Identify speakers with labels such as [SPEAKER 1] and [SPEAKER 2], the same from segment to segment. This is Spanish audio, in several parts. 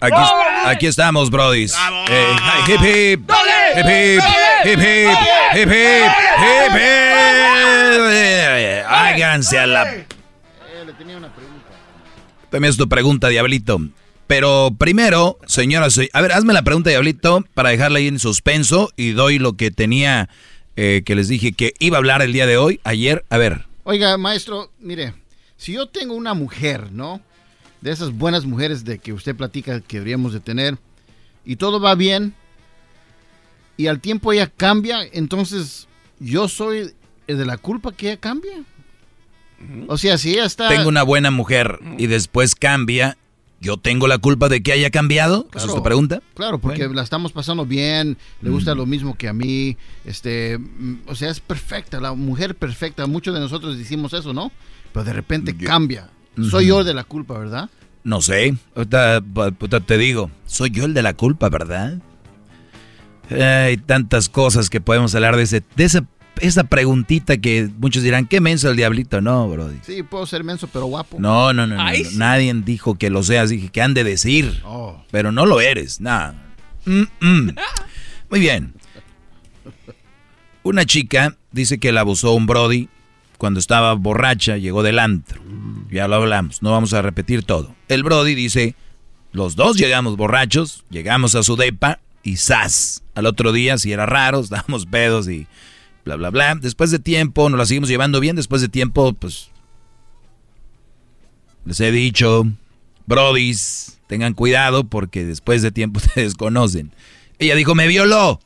[SPEAKER 1] Aquí, aquí estamos, brodis. Eh, hi, hip hip. Hip hip. Hip hip. Hip hip. Hip hip. Háganse a la. También es tu pregunta, Diablito. Pero primero, señora, soy- a ver, hazme la pregunta, Diablito, para dejarla ahí en suspenso y doy lo que tenía eh, que les dije que iba a hablar el día de hoy, ayer. A ver,
[SPEAKER 2] Oiga, maestro, mire, si yo tengo una mujer, ¿no? De esas buenas mujeres de que usted platica que deberíamos de tener, y todo va bien, y al tiempo ella cambia, entonces yo soy el de la culpa que ella cambia. O sea, si ella está...
[SPEAKER 1] tengo una buena mujer y después cambia, ¿yo tengo la culpa de que haya cambiado? ¿Esa es
[SPEAKER 2] Claro.
[SPEAKER 1] tu pregunta?
[SPEAKER 2] Claro, porque la estamos pasando bien, le gusta lo mismo que a mí, este, mm, o sea, es perfecta, la mujer perfecta, muchos de nosotros decimos eso, ¿no? Pero de repente cambia. Soy yo de la culpa, ¿verdad?
[SPEAKER 1] No sé, te digo, soy yo el de la culpa, ¿verdad? Hay tantas cosas que podemos hablar de, ese, de esa, esa preguntita que muchos dirán, ¿qué menso el diablito? No, bro.
[SPEAKER 2] Sí, puedo ser menso, pero guapo.
[SPEAKER 1] No, no, no, no, no, nadie dijo que lo seas, dije que han de decir,
[SPEAKER 2] Oh.
[SPEAKER 1] pero no lo eres, nada. Mm, mm. Muy bien. Una chica dice que la abusó un Brody cuando estaba borracha, llegó del antro. Ya lo hablamos, no vamos a repetir todo. El Brody dice, los dos llegamos borrachos, llegamos a su depa y ¡zas! Al otro día, si era raro, estábamos pedos y bla, bla, bla. Después de tiempo, nos la seguimos llevando bien. Después de tiempo, pues, les he dicho, Brodis, tengan cuidado porque después de tiempo se desconocen. Ella dijo, me violó.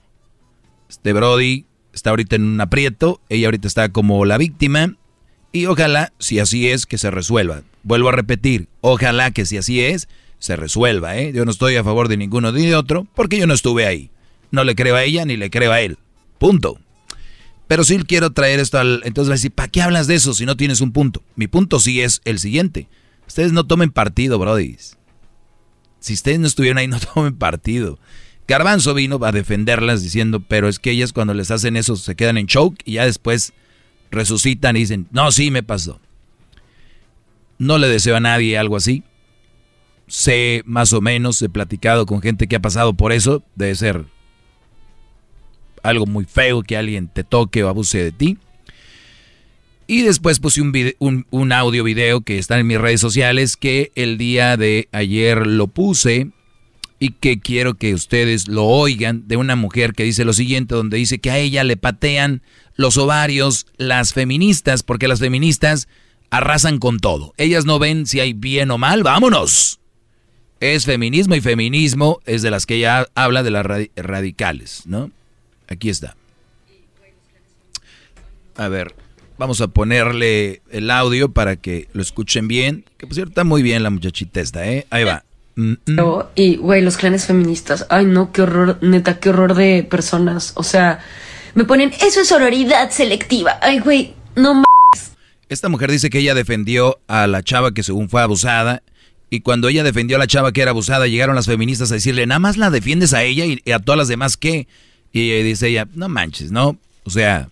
[SPEAKER 1] Este Brody está ahorita en un aprieto, ella ahorita está como la víctima y ojalá, si así es, que se resuelva. Vuelvo a repetir, ojalá que si así es, se resuelva, ¿eh? Yo no estoy a favor de ninguno ni de otro porque yo no estuve ahí. No le creo a ella ni le creo a él. Punto. Pero sí quiero traer esto al... Entonces va a decir, ¿para qué hablas de eso si no tienes un punto? Mi punto sí es el siguiente. Ustedes no tomen partido, brodis. Si ustedes no estuvieron ahí, no tomen partido. Garbanzo vino a defenderlas diciendo, pero es que ellas cuando les hacen eso se quedan en choke y ya después resucitan y dicen, no, sí me pasó. No le deseo a nadie algo así. Sé más o menos, he platicado con gente que ha pasado por eso, debe ser algo muy feo que alguien te toque o abuse de ti. Y después puse un, vide- un, un audio video que está en mis redes sociales que el día de ayer lo puse y que quiero que ustedes lo oigan de una mujer que dice lo siguiente, donde dice que a ella le patean los ovarios las feministas, porque las feministas arrasan con todo. Ellas no ven si hay bien o mal, vámonos. Es feminismo y feminismo es de las que ella habla de las radi- radicales, ¿no? Aquí está. A ver, vamos a ponerle el audio para que lo escuchen bien. Que por cierto está muy bien la muchachita esta, ¿eh? Ahí va. Mm, mm.
[SPEAKER 3] Y, güey, los clanes feministas. Ay, no, qué horror, neta, qué horror de personas. O sea, me ponen, eso es sororidad selectiva. Ay, güey, no m
[SPEAKER 1] Esta mujer dice que ella defendió a la chava que según fue abusada. Y cuando ella defendió a la chava que era abusada, llegaron las feministas a decirle, nada más la defiendes a ella y, y a todas las demás que. Y dice ella, no manches, ¿no? O sea,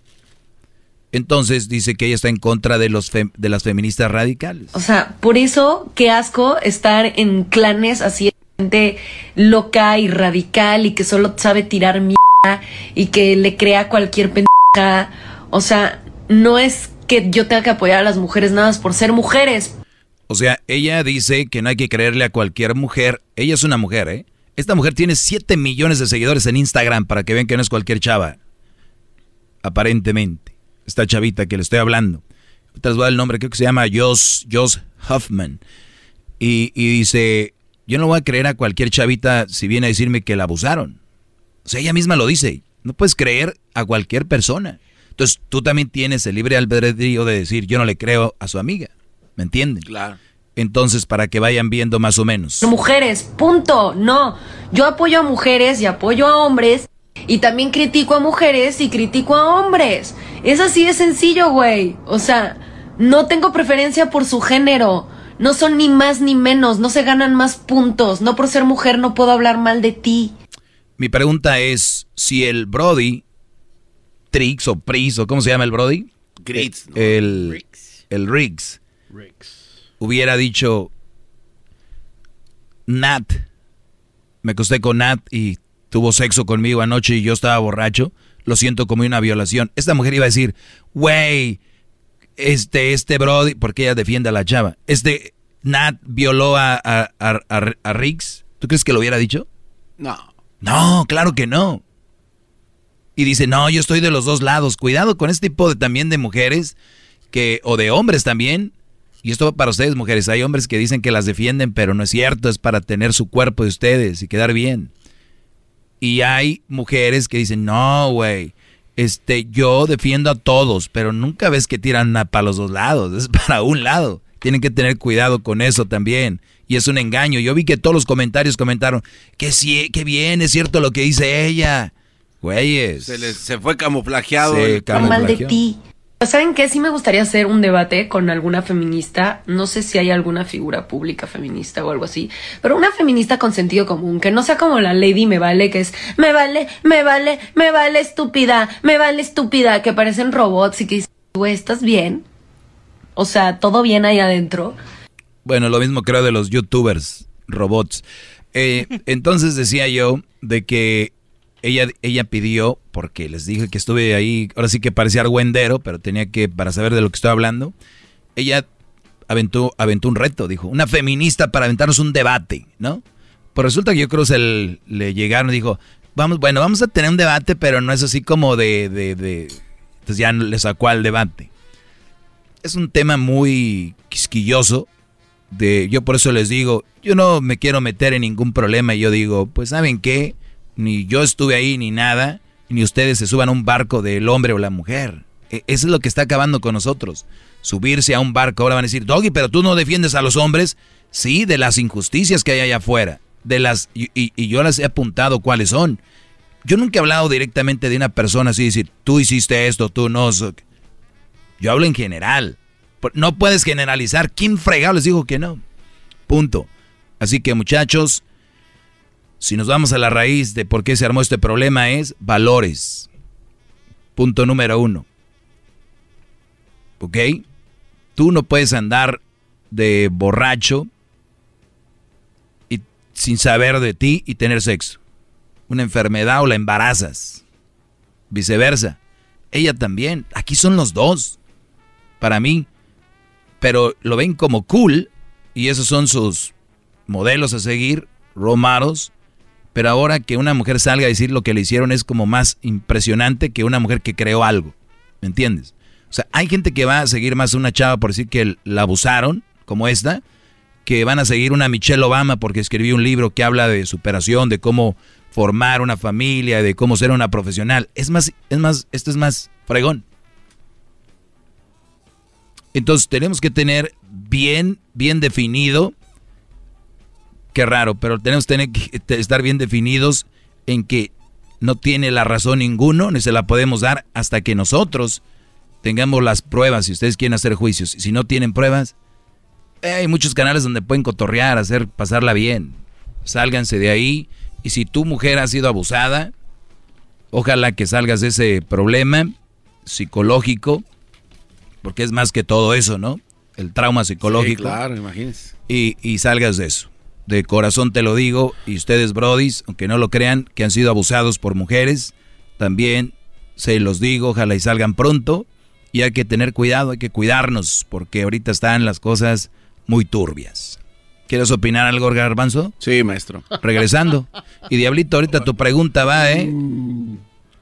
[SPEAKER 1] entonces dice que ella está en contra de, los fem- de las feministas radicales.
[SPEAKER 3] O sea, por eso, qué asco estar en clanes así de gente loca y radical y que solo sabe tirar mierda y que le crea cualquier pendeja. O sea, no es que yo tenga que apoyar a las mujeres nada más por ser mujeres.
[SPEAKER 1] O sea, ella dice que no hay que creerle a cualquier mujer. Ella es una mujer, ¿eh? Esta mujer tiene 7 millones de seguidores en Instagram para que vean que no es cualquier chava. Aparentemente. Esta chavita que le estoy hablando. Les voy a dar el nombre, creo que se llama Joss, Joss Huffman. Y, y dice, yo no voy a creer a cualquier chavita si viene a decirme que la abusaron. O sea, ella misma lo dice. No puedes creer a cualquier persona. Entonces, tú también tienes el libre albedrío de decir, yo no le creo a su amiga. ¿Me entienden?
[SPEAKER 4] Claro.
[SPEAKER 1] Entonces, para que vayan viendo más o menos.
[SPEAKER 3] Mujeres, punto. No, yo apoyo a mujeres y apoyo a hombres y también critico a mujeres y critico a hombres. Es así de sencillo, güey. O sea, no tengo preferencia por su género. No son ni más ni menos, no se ganan más puntos. No por ser mujer no puedo hablar mal de ti.
[SPEAKER 1] Mi pregunta es, si el Brody, Trix o Pris o cómo se llama el Brody?
[SPEAKER 4] Grits.
[SPEAKER 1] El, el Riggs. Hubiera dicho, Nat, me acosté con Nat y tuvo sexo conmigo anoche y yo estaba borracho, lo siento como una violación. Esta mujer iba a decir, güey, este, este Brody, porque ella defiende a la chava, este Nat violó a, a, a, Riggs. ¿Tú crees que lo hubiera dicho?
[SPEAKER 4] No.
[SPEAKER 1] No, claro que no. Y dice, no, yo estoy de los dos lados. Cuidado con este tipo de también de mujeres que, o de hombres también. Y esto va para ustedes, mujeres. Hay hombres que dicen que las defienden, pero no es cierto, es para tener su cuerpo de ustedes y quedar bien. Y hay mujeres que dicen, no, güey, este, yo defiendo a todos, pero nunca ves que tiran para los dos lados, es para un lado. Tienen que tener cuidado con eso también. Y es un engaño. Yo vi que todos los comentarios comentaron que sí, que bien, es cierto lo que dice ella. Güeyes.
[SPEAKER 4] Se, les, se fue camuflajeado.
[SPEAKER 3] Se mal de ti. ¿Saben qué? Sí me gustaría hacer un debate con alguna feminista. No sé si hay alguna figura pública feminista o algo así. Pero una feminista con sentido común. Que no sea como la Lady Me Vale, que es me vale, me vale, me vale estúpida, me vale estúpida. Que parecen robots y que dicen, güey, ¿estás bien? O sea, ¿todo bien ahí adentro?
[SPEAKER 1] Bueno, lo mismo creo de los youtubers, robots. Eh, entonces decía yo de que ella, ella pidió, porque les dije que estuve ahí, ahora sí que parecía argüendero, pero tenía que, para saber de lo que estoy hablando, ella aventó, aventó un reto, dijo, una feminista para aventarnos un debate, ¿no? Pues resulta que yo creo que le llegaron y dijo, vamos, bueno, vamos a tener un debate, pero no es así como de, de, de... Entonces ya le sacó al debate. Es un tema muy quisquilloso, de, yo por eso les digo, yo no me quiero meter en ningún problema y yo digo, pues ¿saben qué? Ni yo estuve ahí ni nada, ni ustedes se suban a un barco del hombre o la mujer. E, eso es lo que está acabando con nosotros. Subirse a un barco, ahora van a decir, Doggy, pero tú no defiendes a los hombres. Sí, de las injusticias que hay allá afuera. De las, y, yo las he apuntado cuáles son. Yo nunca he hablado directamente de una persona así, decir, tú hiciste esto, tú no. Yo hablo en general. No puedes generalizar. ¿Quién fregado les dijo que no? Punto. Así que muchachos, si nos vamos a la raíz de por qué se armó este problema es valores. Punto número uno. ¿Ok? Tú no puedes andar de borracho y sin saber de ti y tener sexo. Una enfermedad o la embarazas. Viceversa. Ella también. Aquí son los dos. Para mí. Pero lo ven como cool y esos son sus modelos a seguir, romaros pero ahora que una mujer salga a decir lo que le hicieron es como más impresionante que una mujer que creó algo. ¿Me entiendes? O sea, hay gente que va a seguir más una chava por decir que la abusaron, como esta, que van a seguir una Michelle Obama porque escribió un libro que habla de superación, de cómo formar una familia, de cómo ser una profesional. Es más, es más, esto es más fregón. Entonces tenemos que tener bien, bien definido Qué raro, pero tenemos que, tener que estar bien definidos en que no tiene la razón ninguno, ni se la podemos dar hasta que nosotros tengamos las pruebas. Si ustedes quieren hacer juicios, si no tienen pruebas, eh, hay muchos canales donde pueden cotorrear, hacer, pasarla bien. Sálganse de ahí. Y si tu mujer ha sido abusada, ojalá que salgas de ese problema psicológico, porque es más que todo eso, ¿no? El trauma psicológico.
[SPEAKER 4] claro, imagínense.
[SPEAKER 1] Y, y salgas de eso de corazón te lo digo, y ustedes, brodis, aunque no lo crean, que han sido abusados por mujeres, también se los digo, ojalá y salgan pronto, y hay que tener cuidado, hay que cuidarnos, porque ahorita están las cosas muy turbias. ¿Quieres opinar algo, Garbanzo?
[SPEAKER 4] Sí, maestro.
[SPEAKER 1] Regresando. Y Diablito, ahorita tu pregunta va, ¿eh?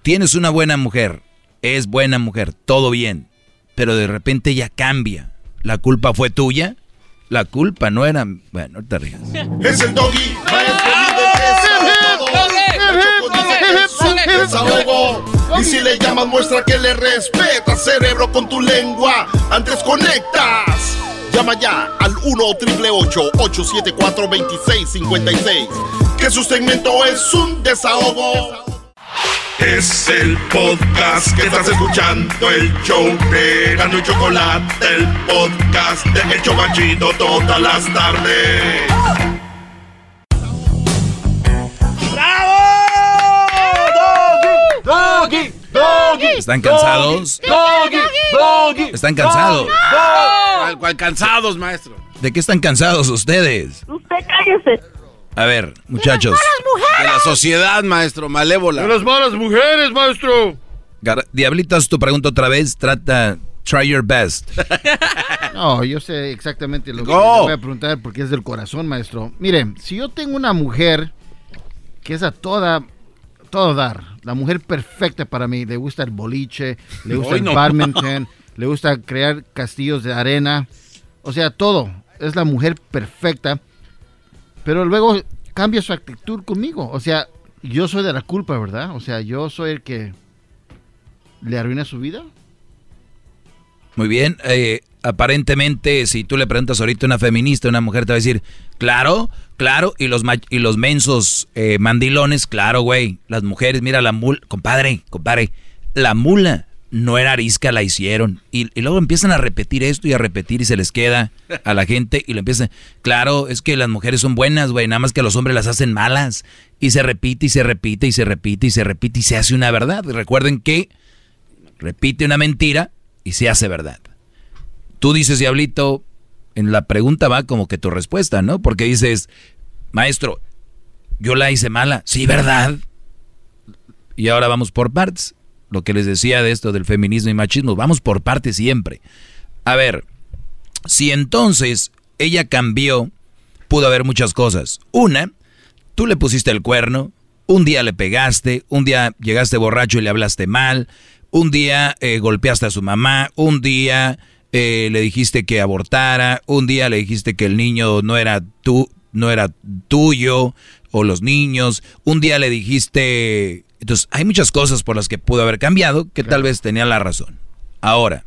[SPEAKER 1] Tienes una buena mujer, es buena mujer, todo bien, pero de repente ya cambia. ¿La culpa fue tuya? La culpa no era. Bueno, no te rías.
[SPEAKER 5] Es el doggy. Y si le llamas, muestra que le respeta, cerebro, con tu lengua. Antes conectas. Llama ya al 1-888-874-2656. Que su segmento es un desahogo. Es el podcast que estás escuchando, el show de Gano y Chocolate, el podcast de El Chocachito todas las tardes.
[SPEAKER 6] Doggy, doggy,
[SPEAKER 1] ¿Están cansados?
[SPEAKER 6] doggy, doggy.
[SPEAKER 1] ¿Están cansados?
[SPEAKER 4] ¿Cuál, cuál cansados, maestro?
[SPEAKER 1] ¿De qué están cansados ustedes?
[SPEAKER 7] Usted cállese.
[SPEAKER 1] A ver, muchachos.
[SPEAKER 4] De la sociedad, maestro, malévola.
[SPEAKER 2] las malas mujeres, maestro.
[SPEAKER 1] Gar- Diablitos, tu pregunta otra vez. Trata, try your best.
[SPEAKER 2] No, yo sé exactamente lo que
[SPEAKER 4] Go.
[SPEAKER 2] le voy a preguntar porque es del corazón, maestro. Mire, si yo tengo una mujer que es a toda, todo dar, la mujer perfecta para mí, le gusta el boliche, le gusta el
[SPEAKER 4] no.
[SPEAKER 2] badminton, le gusta crear castillos de arena, o sea, todo, es la mujer perfecta, pero luego cambia su actitud conmigo, o sea, yo soy de la culpa, ¿verdad? O sea, yo soy el que le arruina su vida.
[SPEAKER 1] Muy bien. eh, aparentemente, si tú le preguntas ahorita a una feminista, una mujer te va a decir, claro, claro, y los, y los mensos eh, mandilones, claro, güey. Las mujeres, mira la mula, compadre, compadre, la mula no era arisca, la hicieron. Y, luego empiezan a repetir esto y a repetir y se les queda a la gente y lo empiezan, claro, es que las mujeres son buenas, güey, nada más que los hombres las hacen malas. Y se repite y se repite y se repite y se repite y se hace una verdad. Recuerden que repite una mentira y se hace verdad. Tú dices, Diablito, en la pregunta va como que tu respuesta, ¿no? Porque dices, maestro, yo la hice mala. Sí, ¿verdad? Y ahora vamos por partes. Lo que les decía de esto del feminismo y machismo, vamos por partes siempre. A ver, si entonces ella cambió, pudo haber muchas cosas. Una, tú le pusiste el cuerno, un día le pegaste, un día llegaste borracho y le hablaste mal, un día eh, golpeaste a su mamá, un día eh, le dijiste que abortara, un día le dijiste que el niño no era tú, no era tuyo o los niños, un día le dijiste, entonces hay muchas cosas por las que pudo haber cambiado que tal vez tenía la razón. Ahora,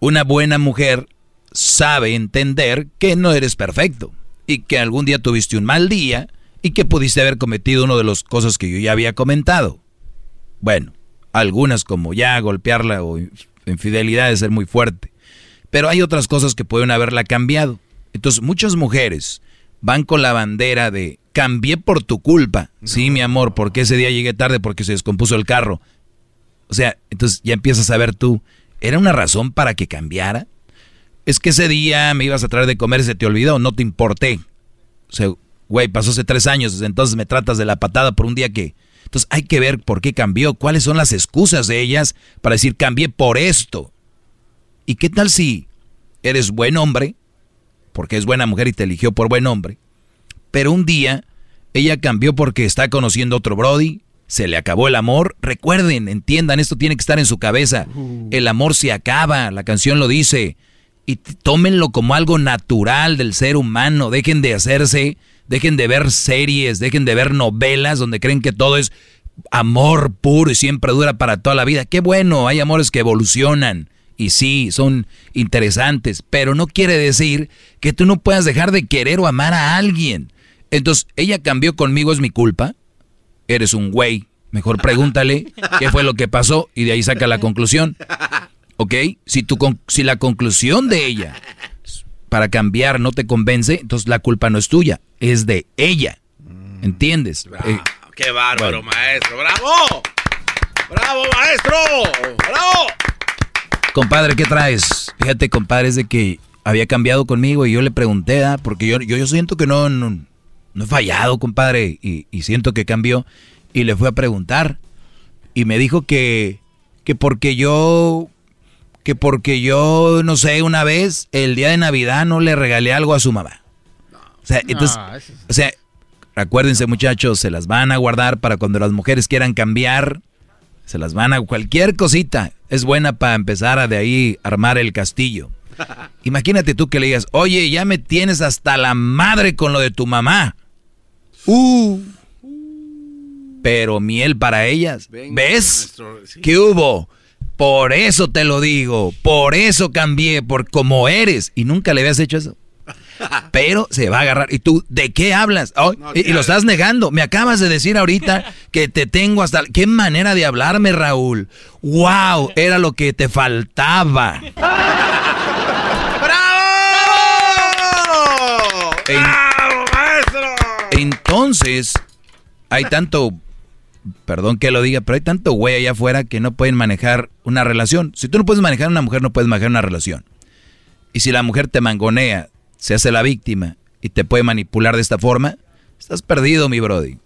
[SPEAKER 1] una buena mujer sabe entender que no eres perfecto y que algún día tuviste un mal día y que pudiste haber cometido una de las cosas que yo ya había comentado. Bueno, algunas como ya golpearla o infidelidad es ser muy fuerte. Pero hay otras cosas que pueden haberla cambiado. Entonces muchas mujeres van con la bandera de cambié por tu culpa. Sí, mi amor, porque ese día llegué tarde porque se descompuso el carro. O sea, entonces ya empiezas a ver tú, ¿era una razón para que cambiara? Es que ese día me ibas a traer de comer, se te olvidó, no te importé. O sea, güey, pasó hace tres años, desde entonces me tratas de la patada por un día que... Entonces hay que ver por qué cambió, cuáles son las excusas de ellas para decir cambié por esto. ¿Y qué tal si eres buen hombre, porque es buena mujer y te eligió por buen hombre, pero un día ella cambió porque está conociendo otro Brody, se le acabó el amor. Recuerden, entiendan, esto tiene que estar en su cabeza. El amor se acaba, la canción lo dice. Y tómenlo como algo natural del ser humano. Dejen de hacerse, dejen de ver series, dejen de ver novelas donde creen que todo es amor puro y siempre dura para toda la vida. Qué bueno, hay amores que evolucionan. Y sí, son interesantes, pero no quiere decir que tú no puedas dejar de querer o amar a alguien. Entonces, ella cambió conmigo, es mi culpa. Eres un güey. Mejor pregúntale qué fue lo que pasó y de ahí saca la conclusión. ¿Ok? Si, tu, con- si la conclusión de ella para cambiar no te convence, entonces la culpa no es tuya, es de ella. ¿Entiendes? Eh,
[SPEAKER 4] ¡Qué bárbaro,
[SPEAKER 1] Bueno.
[SPEAKER 4] maestro! ¡Bravo! ¡Bravo, maestro! ¡Bravo!
[SPEAKER 1] compadre, ¿qué traes? Fíjate, compadre, es de que había cambiado conmigo y yo le pregunté, ah, porque yo, yo, yo siento que no, no, no he fallado, compadre, y, y siento que cambió. Y le fui a preguntar y me dijo que, que porque yo, que porque yo, no sé, una vez, el día de Navidad no le regalé algo a su mamá. O sea, entonces,
[SPEAKER 2] es-
[SPEAKER 1] o sea, acuérdense muchachos, se las van a guardar para cuando las mujeres quieran cambiar, se las van a cualquier cosita. Es buena para empezar a de ahí armar el castillo. Imagínate tú que le digas, oye, ya me tienes hasta la madre con lo de tu mamá. Uh. Pero miel para ellas.
[SPEAKER 4] Venga,
[SPEAKER 1] ¿Ves?
[SPEAKER 4] maestro, sí.
[SPEAKER 1] ¿Qué hubo? Por eso te lo digo, por eso cambié, por como eres. Y nunca le habías hecho eso. Pero se va a agarrar. ¿Y tú de qué hablas? Oh, y, y, lo estás negando. Me acabas de decir ahorita que te tengo hasta... ¿Qué manera de hablarme, Raúl? ¡Wow! Era lo que te faltaba.
[SPEAKER 4] ¡Bravo!
[SPEAKER 1] En-. Entonces, hay tanto, perdón que lo diga, pero hay tanto güey allá afuera que no pueden manejar una relación. Si tú no puedes manejar una mujer, no puedes manejar una relación. Y si la mujer te mangonea, se hace la víctima y te puede manipular de esta forma, estás perdido, mi brody.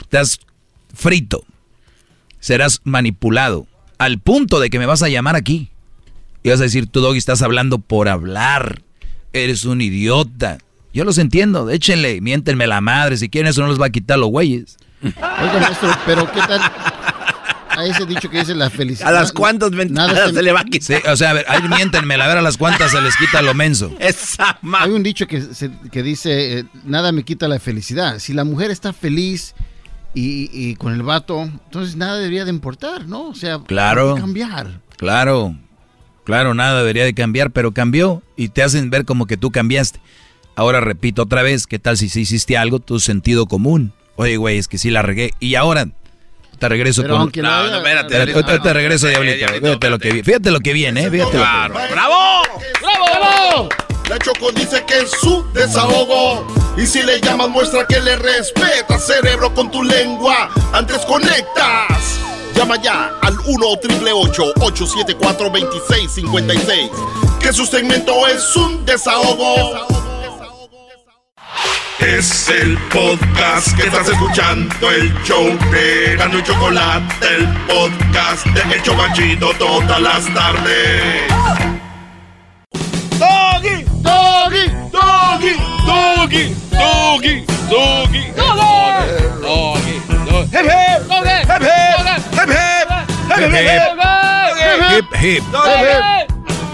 [SPEAKER 1] Estás frito. Serás manipulado al punto de que me vas a llamar aquí. Y vas a decir, tú, Doggy, estás hablando por hablar. Eres un idiota. Yo los entiendo. Échenle, miéntenme la madre. Si quieren, eso no los va a quitar los güeyes.
[SPEAKER 2] Oiga, maestro, pero ¿qué tal? A ese dicho que dice la felicidad.
[SPEAKER 4] A las cuantas
[SPEAKER 2] Nada
[SPEAKER 4] ventanas
[SPEAKER 2] se-
[SPEAKER 4] se le va a
[SPEAKER 1] Sí,
[SPEAKER 4] quitar.
[SPEAKER 1] o sea, a ver, ahí miéntenme, a ver a las cuantas se les quita lo menso.
[SPEAKER 4] Esa ma-
[SPEAKER 2] Hay un dicho que, se- que dice, eh, nada me quita la felicidad. Si la mujer está feliz y, y con el vato, entonces nada debería de importar, ¿no? O sea,
[SPEAKER 1] Claro.
[SPEAKER 2] cambiar.
[SPEAKER 1] Claro, claro, nada debería de cambiar, pero cambió y te hacen ver como que tú cambiaste. Ahora repito otra vez, ¿qué tal si sí hiciste algo? Tu sentido común. Oye, güey, es que sí la regué. Y ahora te regreso
[SPEAKER 2] Pero
[SPEAKER 1] con...
[SPEAKER 4] No,
[SPEAKER 2] lo
[SPEAKER 4] no,
[SPEAKER 2] haya-
[SPEAKER 4] espérate,
[SPEAKER 1] te regreso,
[SPEAKER 4] Eh,
[SPEAKER 1] Diablito. Fíjate lo que, vi-
[SPEAKER 4] espérate.
[SPEAKER 1] fíjate lo que viene, ¿eh? Fíjate lo que
[SPEAKER 4] Claro. ¡Bravo!
[SPEAKER 5] ¡Bravo! La Choco dice que es su desahogo. Y si le llamas, muestra que le respeta, cerebro, con tu lengua. Antes conectas. Llama ya al 1-888-874-2656. Que su segmento es un desahogo. Es el podcast que estás escuchando, el show de Gano y Chocolate, el podcast de El Chocachito todas las tardes.
[SPEAKER 4] ¡Doggy!
[SPEAKER 2] ¡Doggy!
[SPEAKER 4] ¡Doggy! ¡Doggy! ¡Doggy! ¡Doggy! ¡Doggy! ¡Hip, hip! ¡Hip, hip! ¡Hip, hip! ¡Hip, hip!
[SPEAKER 1] Hip, hip.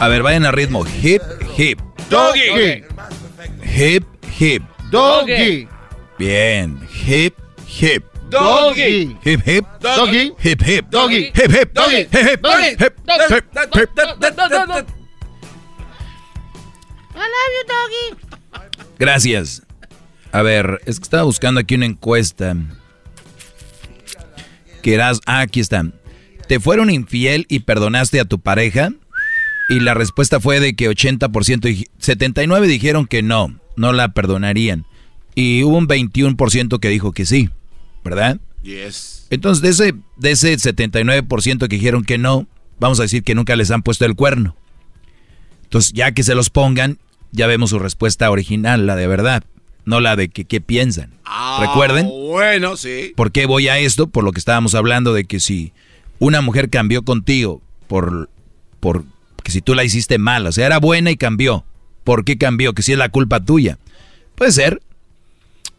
[SPEAKER 1] A ver, vayan a ritmo. Hip, hip.
[SPEAKER 4] ¡Doggy!
[SPEAKER 1] Hip, hip.
[SPEAKER 2] ¡Doggy!
[SPEAKER 1] Bien. Hip, hip.
[SPEAKER 2] ¡Doggy!
[SPEAKER 1] Hip, hip.
[SPEAKER 2] ¡Doggy!
[SPEAKER 1] Hip, hip.
[SPEAKER 2] Doggy.
[SPEAKER 1] Hip, hip.
[SPEAKER 2] Doggy.
[SPEAKER 1] Hip, hip.
[SPEAKER 2] Doggy.
[SPEAKER 1] Hip, hip. Hip, hip. Gracias. A ver, es que estaba buscando aquí una encuesta. Que eras, ah, aquí está. ¿Te fueron infiel y perdonaste a tu pareja? Y la respuesta fue de que 80%, dij- 79 dijeron que no, no la perdonarían. Y hubo un 21% que dijo que sí, ¿verdad?
[SPEAKER 4] Yes.
[SPEAKER 1] Entonces, de ese, de ese 79% que dijeron que no, vamos a decir que nunca les han puesto el cuerno. Entonces, ya que se los pongan, ya vemos su respuesta original, la de verdad, no la de que qué piensan. Recuerden,
[SPEAKER 4] Ah, Bueno, sí.
[SPEAKER 1] ¿por qué voy a esto? Por lo que estábamos hablando de que si una mujer cambió contigo por, por que si tú la hiciste mal, o sea, era buena y cambió. ¿Por qué cambió? Que si es la culpa tuya. Puede ser,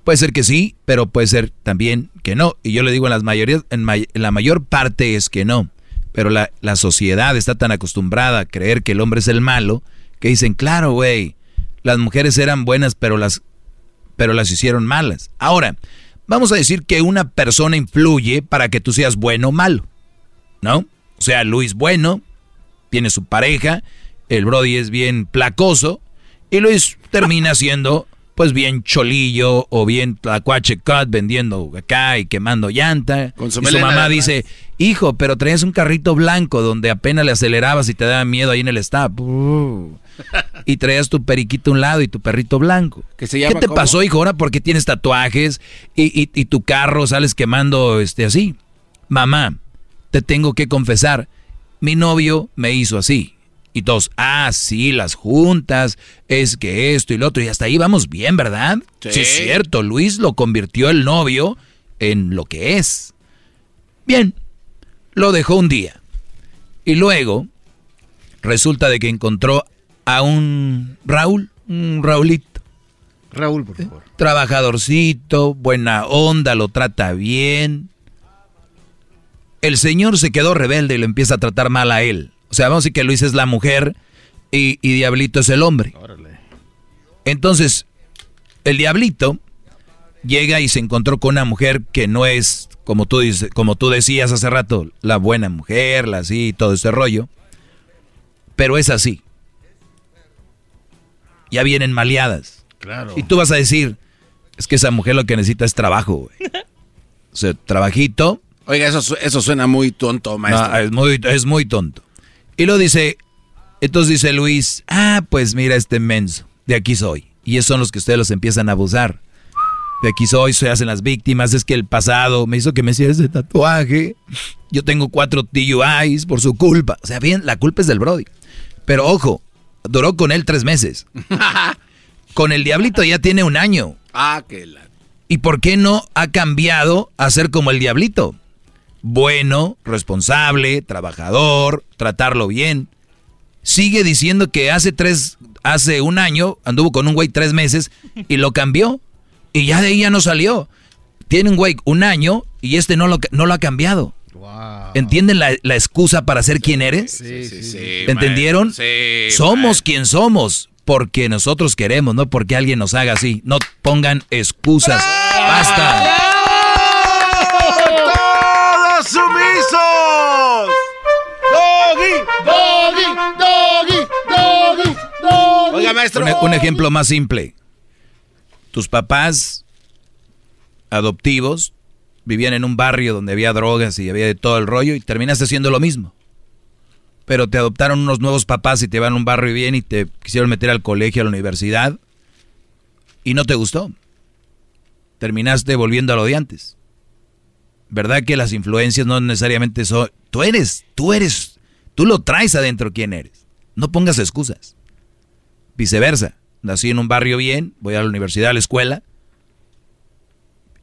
[SPEAKER 1] Puede ser que sí, pero puede ser también que no. Y yo le digo en, las mayorías, en, la mayor parte es que no. Pero la, la sociedad está tan acostumbrada a creer que el hombre es el malo que dicen, claro, güey, las mujeres eran buenas, pero las, pero las hicieron malas. Ahora, vamos a decir que una persona influye para que tú seas bueno o malo, ¿no? O sea, Luis bueno, tiene su pareja, el Brody es bien placoso, y Luis termina siendo pues bien cholillo o bien tlacuache cut vendiendo acá y quemando llanta.
[SPEAKER 4] Con su
[SPEAKER 1] y su mamá dice, hijo, pero traías un carrito blanco donde apenas le acelerabas y te daba miedo ahí en el stop. Uh. y traías tu periquito a un lado y tu perrito blanco.
[SPEAKER 4] Que se
[SPEAKER 1] ¿Qué
[SPEAKER 4] llama
[SPEAKER 1] te
[SPEAKER 4] cómo?
[SPEAKER 1] pasó, hijo? Ahora porque tienes tatuajes y, y- y tu carro sales quemando este así. Mamá, te tengo que confesar, mi novio me hizo así. Y todos, ah, sí, las juntas, es que esto y lo otro, y hasta ahí vamos bien, ¿verdad?
[SPEAKER 4] Sí.
[SPEAKER 1] es cierto, Luis lo convirtió el novio en lo que es. Bien, lo dejó un día. Y luego, resulta de que encontró a un Raúl, un Raulito
[SPEAKER 2] Raúl, por favor.
[SPEAKER 1] trabajadorcito, buena onda, lo trata bien. El señor se quedó rebelde y lo empieza a tratar mal a él. O sea, vamos a decir que Luis es la mujer y, y Diablito es el hombre. Entonces, el Diablito llega y se encontró con una mujer que no es, como tú, dices, como tú decías hace rato, la buena mujer, la así, todo ese rollo. Pero es así. Ya vienen maleadas.
[SPEAKER 2] Claro.
[SPEAKER 1] Y tú vas a decir, es que esa mujer lo que necesita es trabajo, güey. O sea, trabajito.
[SPEAKER 4] Oiga, eso, eso suena muy tonto, maestro.
[SPEAKER 1] No, es, muy, es muy tonto. Y lo dice, entonces dice Luis, ah, pues mira este menso, de aquí soy. Y esos son los que ustedes los empiezan a abusar. De aquí soy, se hacen las víctimas, es que el pasado me hizo que me hiciera ese tatuaje. Yo tengo cuatro DUIs por su culpa. O sea, bien, la culpa es del Brody. Pero ojo, duró con él tres meses. con el diablito ya tiene un año.
[SPEAKER 4] ah, que la...
[SPEAKER 1] ¿Y por qué no ha cambiado a ser como el diablito? Bueno, responsable, trabajador, tratarlo bien. Sigue diciendo que hace tres, hace un año anduvo con un güey tres meses y lo cambió. Y ya de ahí ya no salió. Tiene un güey un año y este no lo, no lo ha cambiado.
[SPEAKER 2] Wow.
[SPEAKER 1] ¿Entienden la, la excusa para ser quien eres?
[SPEAKER 2] Sí, sí, sí.
[SPEAKER 1] ¿Entendieron?
[SPEAKER 4] sí,
[SPEAKER 1] somos quien somos porque nosotros queremos, no porque alguien nos haga así. No pongan excusas. Basta. Un, un ejemplo más simple. Tus papás adoptivos vivían en un barrio donde había drogas y había de todo el rollo y terminaste haciendo lo mismo. Pero te adoptaron unos nuevos papás y te van a un barrio bien y te quisieron meter al colegio, a la universidad y no te gustó. Terminaste volviendo a lo de antes. ¿Verdad que las influencias no necesariamente son... Tú eres, tú eres, tú lo traes adentro quién eres. No pongas excusas. Viceversa. Nací en un barrio bien, voy a la universidad, a la escuela,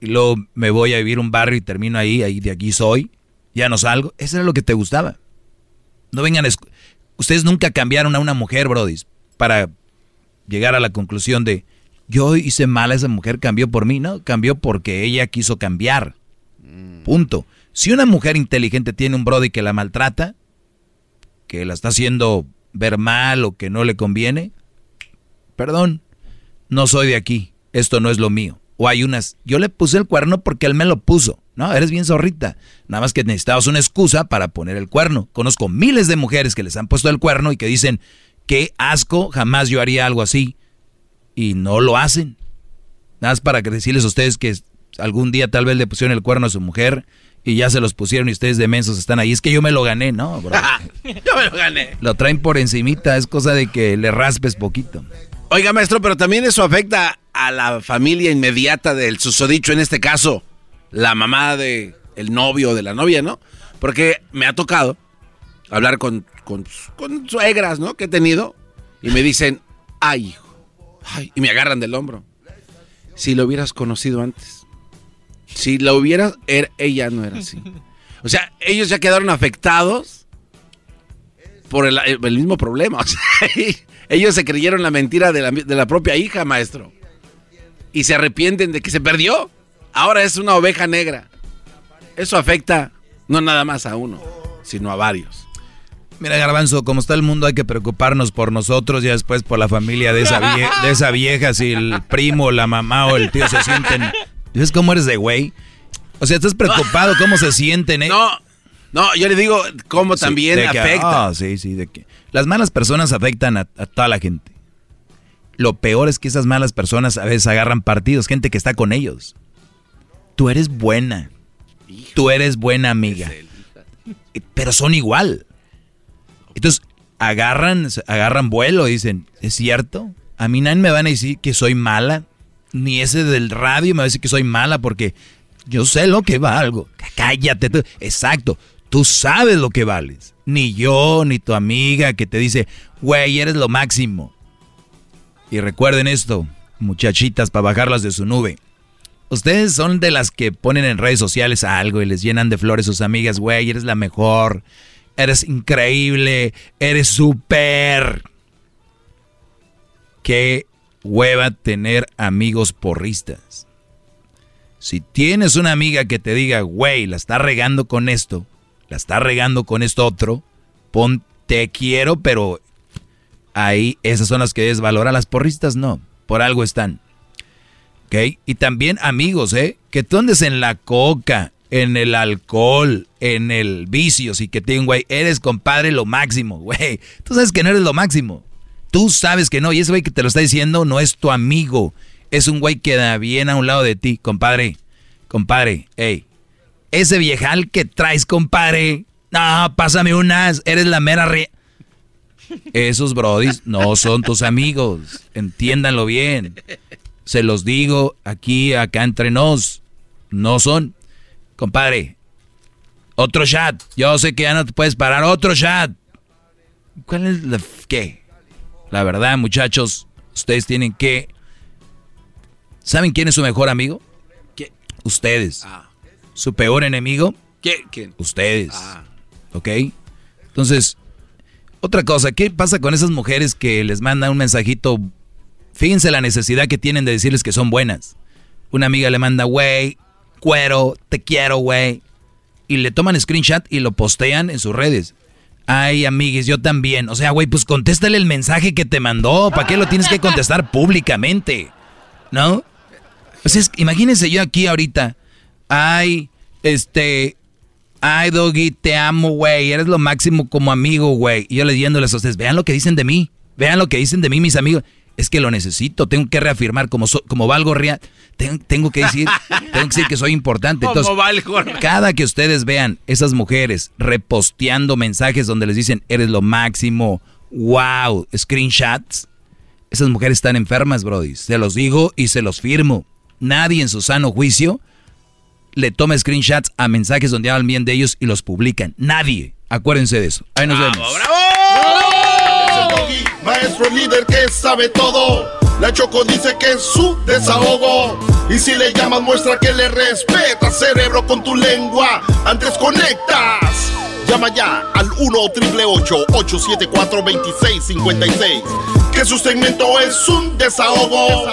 [SPEAKER 1] y luego me voy a vivir un barrio y termino ahí, ahí de aquí soy, ya no salgo. Eso era lo que te gustaba. No vengan, a ustedes nunca cambiaron a una mujer, brodis, para llegar a la conclusión de, yo hice mal a esa mujer, cambió por mí, no, cambió porque ella quiso cambiar. Punto. Si una mujer inteligente tiene un brody que la maltrata, que la está haciendo ver mal o que no le conviene, perdón, no soy de aquí, esto no es lo mío. O hay unas, yo le puse el cuerno porque él me lo puso. No, eres bien zorrita. Nada más que necesitabas una excusa para poner el cuerno. Conozco miles de mujeres que les han puesto el cuerno y que dicen, qué asco, jamás yo haría algo así. Y no lo hacen. Nada más para que decirles a ustedes que algún día tal vez le pusieron el cuerno a su mujer y ya se los pusieron y ustedes de mensos están ahí. Es que yo me lo gané, ¿no? bro?
[SPEAKER 4] Yo me lo gané.
[SPEAKER 1] Lo traen por encimita, es cosa de que le raspes poquito.
[SPEAKER 4] Oiga, maestro, pero también eso afecta a la familia inmediata del susodicho, en este caso, la mamá de el novio o de la novia, ¿no? Porque me ha tocado hablar con, con, con suegras, ¿no? Que he tenido y me dicen, ay, hijo, ay, y me agarran del hombro. Si lo hubieras conocido antes, si lo hubieras, er- ella no era así. O sea, ellos ya quedaron afectados por el, el mismo problema. O sea, ellos se creyeron la mentira de la, de la propia hija, maestro. Y se arrepienten de que se perdió. Ahora es una oveja negra. Eso afecta no nada más a uno, sino a varios.
[SPEAKER 1] Mira, Garbanzo, como está el mundo, hay que preocuparnos por nosotros y después por la familia de esa, vie- de esa vieja. Si el primo, la mamá o el tío se sienten. ¿Ves cómo eres de güey? O sea, estás preocupado cómo se sienten, ¿eh?
[SPEAKER 4] No, no, yo le digo cómo
[SPEAKER 1] Sí,
[SPEAKER 4] también afecta.
[SPEAKER 1] ah, sí, sí, de que. Las malas personas afectan a, a toda la gente. Lo peor es que esas malas personas a veces agarran partidos, gente que está con ellos. Tú eres buena. Tú eres buena amiga. Pero son igual. Entonces, agarran, agarran vuelo y dicen, ¿es cierto? A mí nadie me van a decir que soy mala. Ni ese del radio me va a decir que soy mala porque yo sé lo que valgo. Cállate. Exacto. Tú sabes lo que vales. Ni yo, ni tu amiga que te dice, güey, eres lo máximo. Y recuerden esto, muchachitas, para bajarlas de su nube. Ustedes son de las que ponen en redes sociales algo y les llenan de flores sus amigas, güey, eres la mejor, eres increíble, eres súper. Qué hueva tener amigos porristas. Si tienes una amiga que te diga, güey, la está regando con esto, la está regando con esto otro, pon, te quiero, pero ahí esas son las que desvalora. Las porristas no, por algo están. ¿Ok? Y también amigos, ¿eh? Que tú andes en la coca, en el alcohol, en el vicio, y que te digan, güey, eres compadre lo máximo, güey. Tú sabes que no eres lo máximo. Tú sabes que no. Y ese güey que te lo está diciendo no es tu amigo. Es un güey que da bien a un lado de ti, compadre. Compadre, hey. Ese viejal que traes, compadre. No, pásame unas. Eres la mera re... Esos brodis no son tus amigos. Entiéndanlo bien. Se los digo aquí, acá entre nos. No son. Compadre, otro chat. Yo sé que ya no te puedes parar. Otro chat. ¿Cuál es la... qué? La verdad, muchachos, ustedes tienen que... ¿Saben quién es su mejor amigo?
[SPEAKER 4] ¿Qué?
[SPEAKER 1] Ustedes.
[SPEAKER 4] Ah.
[SPEAKER 1] ¿Su peor enemigo?
[SPEAKER 4] ¿Qué? ¿Quién?
[SPEAKER 1] Ustedes.
[SPEAKER 4] Ah.
[SPEAKER 1] ¿Ok? Entonces, otra cosa, ¿qué pasa con esas mujeres que les mandan un mensajito? Fíjense la necesidad que tienen de decirles que son buenas. Una amiga le manda, güey, cuero, te quiero, güey. Y le toman screenshot y lo postean en sus redes. Ay, amigues, yo también. O sea, güey, pues contéstale el mensaje que te mandó. ¿Para qué lo tienes que contestar públicamente? ¿No? Pues es, imagínense yo aquí ahorita. Ay, este, Ay, Doggy, te amo, güey. Eres lo máximo como amigo, güey. Y yo leyéndoles a ustedes, vean lo que dicen de mí. Vean lo que dicen de mí, mis amigos. Es que lo necesito. Tengo que reafirmar como, como valgo real. Tengo, que decir, tengo que decir que soy importante. Entonces, cada que ustedes vean esas mujeres reposteando mensajes donde les dicen, eres lo máximo, wow, screenshots. Esas mujeres están enfermas, Brody. Se los digo y se los firmo. Nadie en su sano juicio le toma screenshots a mensajes donde hablan bien de ellos y los publican. Nadie. Acuérdense de eso. Ahí nos vemos.
[SPEAKER 5] ¡Bravo! maestro líder que sabe todo. La Choco dice que es su desahogo. Y si le llamas, muestra que le respeta, cerebro, con tu lengua. Antes conectas. Llama ya al 1-888-874-2656. Que su segmento es un desahogo.